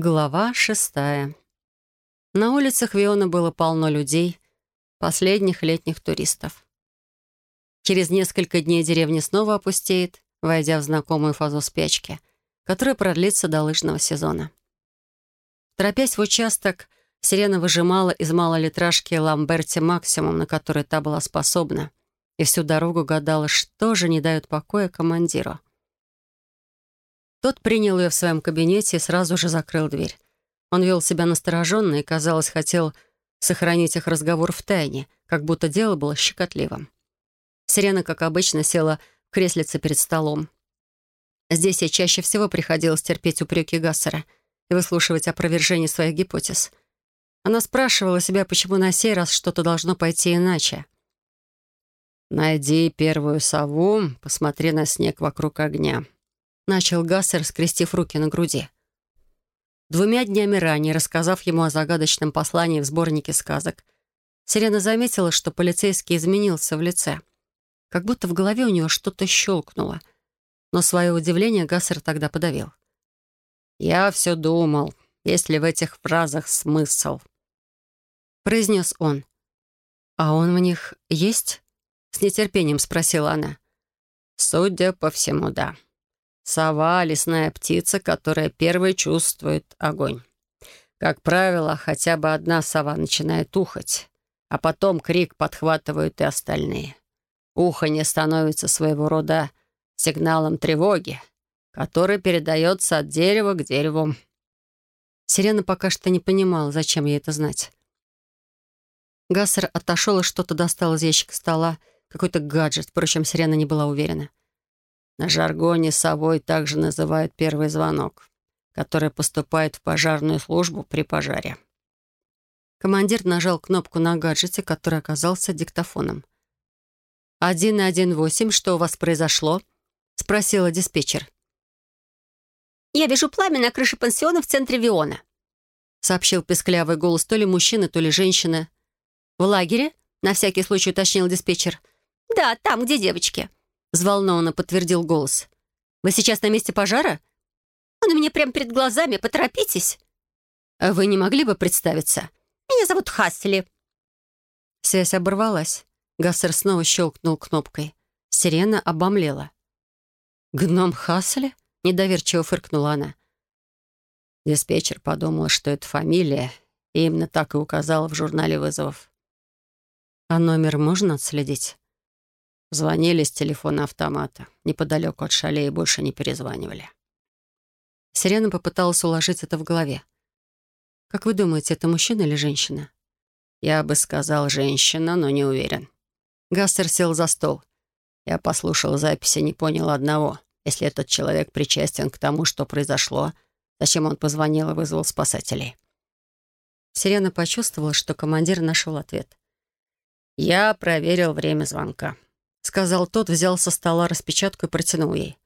Глава шестая. На улицах Виона было полно людей, последних летних туристов. Через несколько дней деревня снова опустеет, войдя в знакомую фазу спячки, которая продлится до лыжного сезона. Торопясь в участок, Сирена выжимала из малолитражки Ламберти максимум, на который та была способна, и всю дорогу гадала, что же не дает покоя командиру. Тот принял ее в своем кабинете и сразу же закрыл дверь. Он вел себя настороженно и, казалось, хотел сохранить их разговор в тайне, как будто дело было щекотливым. Сирена, как обычно, села в креслице перед столом. Здесь ей чаще всего приходилось терпеть упреки Гассера и выслушивать опровержение своих гипотез. Она спрашивала себя, почему на сей раз что-то должно пойти иначе. «Найди первую сову, посмотри на снег вокруг огня», начал Гассер, скрестив руки на груди. Двумя днями ранее, рассказав ему о загадочном послании в сборнике сказок, Сирена заметила, что полицейский изменился в лице. Как будто в голове у него что-то щелкнуло. Но свое удивление Гассер тогда подавил. «Я все думал, есть ли в этих фразах смысл?» Произнес он. «А он в них есть?» С нетерпением спросила она. «Судя по всему, да». Сова — лесная птица, которая первой чувствует огонь. Как правило, хотя бы одна сова начинает ухать, а потом крик подхватывают и остальные. Уханье становится своего рода сигналом тревоги, который передается от дерева к дереву. Сирена пока что не понимала, зачем ей это знать. Гассер отошел и что-то достал из ящика стола, какой-то гаджет, впрочем, Сирена не была уверена. На жаргоне совой также называют первый звонок, который поступает в пожарную службу при пожаре. Командир нажал кнопку на гаджете, который оказался диктофоном. «118, что у вас произошло?» — спросила диспетчер. «Я вижу пламя на крыше пансиона в центре Виона», — сообщил песклявый голос то ли мужчины, то ли женщины. «В лагере?» — на всякий случай уточнил диспетчер. «Да, там, где девочки». — взволнованно подтвердил голос. «Вы сейчас на месте пожара?» «Он у меня прямо перед глазами, поторопитесь». «Вы не могли бы представиться?» «Меня зовут Хасли». Связь оборвалась. Гассер снова щелкнул кнопкой. Сирена обомлела. «Гном Хасли?» — недоверчиво фыркнула она. Диспетчер подумала, что это фамилия, и именно так и указала в журнале вызовов. «А номер можно отследить?» Звонили с телефона автомата. Неподалеку от шале и больше не перезванивали. Сирена попыталась уложить это в голове. «Как вы думаете, это мужчина или женщина?» «Я бы сказал, женщина, но не уверен». Гастер сел за стол. Я послушал записи, не понял одного. Если этот человек причастен к тому, что произошло, зачем он позвонил и вызвал спасателей? Сирена почувствовала, что командир нашел ответ. «Я проверил время звонка сказал тот, взял со стола распечатку и протянул ей.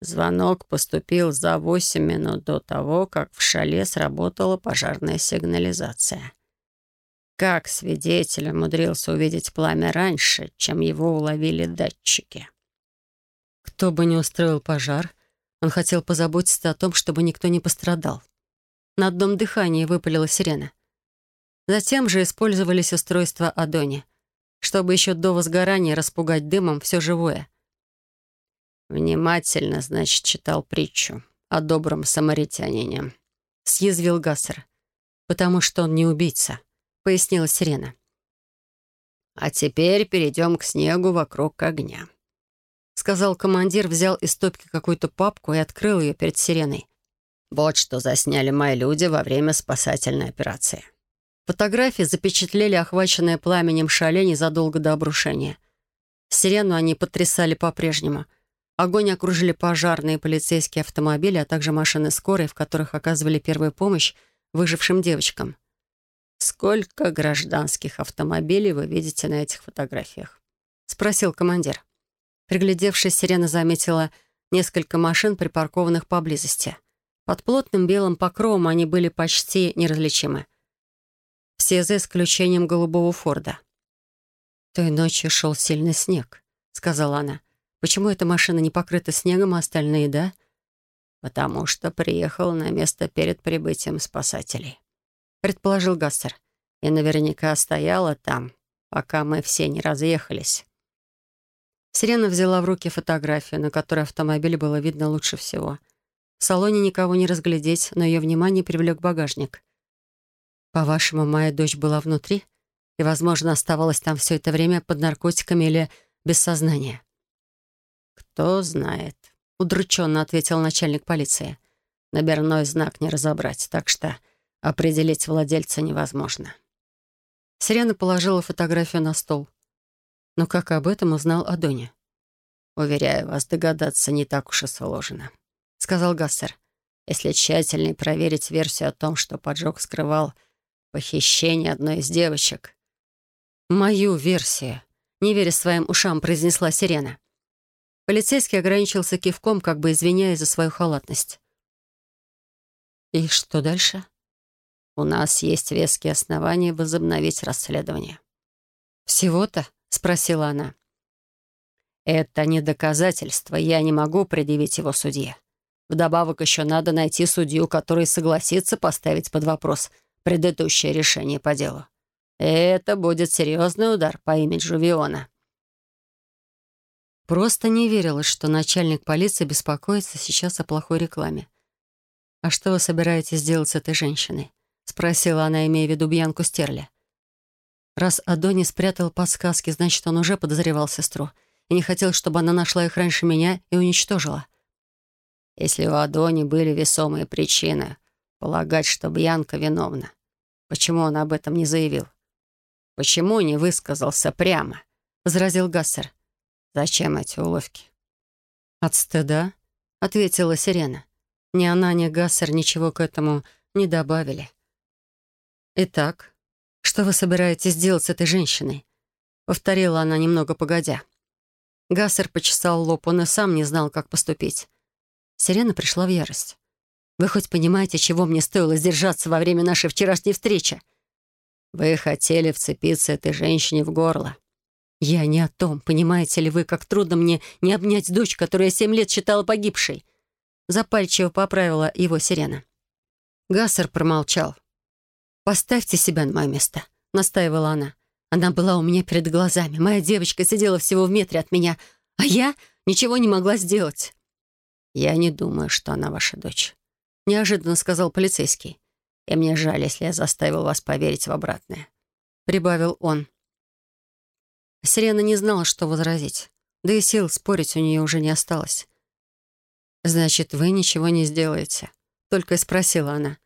Звонок поступил за восемь минут до того, как в шале сработала пожарная сигнализация. Как свидетель умудрился увидеть пламя раньше, чем его уловили датчики? Кто бы не устроил пожар, он хотел позаботиться о том, чтобы никто не пострадал. На одном дыхании выпалила сирена. Затем же использовались устройства Адони чтобы еще до возгорания распугать дымом все живое. «Внимательно, значит, читал притчу о добром самаритянине», — съязвил Гассер. «Потому что он не убийца», — пояснила Сирена. «А теперь перейдем к снегу вокруг огня», — сказал командир, взял из стопки какую-то папку и открыл ее перед Сиреной. «Вот что засняли мои люди во время спасательной операции». Фотографии запечатлели охваченное пламенем шале незадолго до обрушения. Сирену они потрясали по-прежнему. Огонь окружили пожарные и полицейские автомобили, а также машины скорой, в которых оказывали первую помощь выжившим девочкам. «Сколько гражданских автомобилей вы видите на этих фотографиях?» — спросил командир. Приглядевшись, Сирена заметила несколько машин, припаркованных поблизости. Под плотным белым покровом они были почти неразличимы. Все за исключением голубого Форда. «Той ночью шел сильный снег», — сказала она. «Почему эта машина не покрыта снегом, а остальные — да?» «Потому что приехал на место перед прибытием спасателей», — предположил Гассер. «И наверняка стояла там, пока мы все не разъехались». Сирена взяла в руки фотографию, на которой автомобиль было видно лучше всего. В салоне никого не разглядеть, но ее внимание привлек багажник. «По-вашему, моя дочь была внутри и, возможно, оставалась там все это время под наркотиками или без сознания?» «Кто знает», — удрученно ответил начальник полиции. «Наберной знак не разобрать, так что определить владельца невозможно». Сирена положила фотографию на стол. Но как об этом узнал Адони? «Уверяю вас, догадаться не так уж и сложно», — сказал Гассер. «Если тщательнее проверить версию о том, что поджог скрывал похищение одной из девочек». «Мою версию», — не веря своим ушам, произнесла Сирена. Полицейский ограничился кивком, как бы извиняясь за свою халатность. «И что дальше?» «У нас есть веские основания возобновить расследование». «Всего-то?» — спросила она. «Это не доказательство. Я не могу предъявить его судье. Вдобавок еще надо найти судью, который согласится поставить под вопрос предыдущее решение по делу. Это будет серьезный удар по имиджу Виона». Просто не верилось, что начальник полиции беспокоится сейчас о плохой рекламе. «А что вы собираетесь делать с этой женщиной?» — спросила она, имея в виду Бьянку Стерли. Раз Адони спрятал подсказки, значит, он уже подозревал сестру и не хотел, чтобы она нашла их раньше меня и уничтожила. Если у Адони были весомые причины полагать, что Бьянка виновна, почему он об этом не заявил? Почему не высказался прямо? — возразил Гассер. Зачем эти уловки? От стыда, ответила Сирена. Ни она, ни Гассер ничего к этому не добавили. Итак, что вы собираетесь делать с этой женщиной? Повторила она немного погодя. Гассер почесал лоб, он и сам не знал, как поступить. Сирена пришла в ярость. «Вы хоть понимаете, чего мне стоило сдержаться во время нашей вчерашней встречи?» «Вы хотели вцепиться этой женщине в горло», «Я не о том. Понимаете ли вы, как трудно мне не обнять дочь, которая семь лет считала погибшей?» Запальчиво поправила его сирена. Гассер промолчал. «Поставьте себя на мое место», — настаивала она. «Она была у меня перед глазами. Моя девочка сидела всего в метре от меня, а я ничего не могла сделать». «Я не думаю, что она ваша дочь», — неожиданно сказал полицейский. «И мне жаль, если я заставил вас поверить в обратное», — прибавил он. Сирена не знала, что возразить. Да и сил спорить у нее уже не осталось. «Значит, вы ничего не сделаете?» — только и спросила она.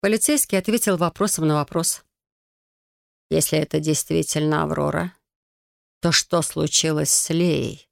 Полицейский ответил вопросом на вопрос. «Если это действительно Аврора, то что случилось с Леей?»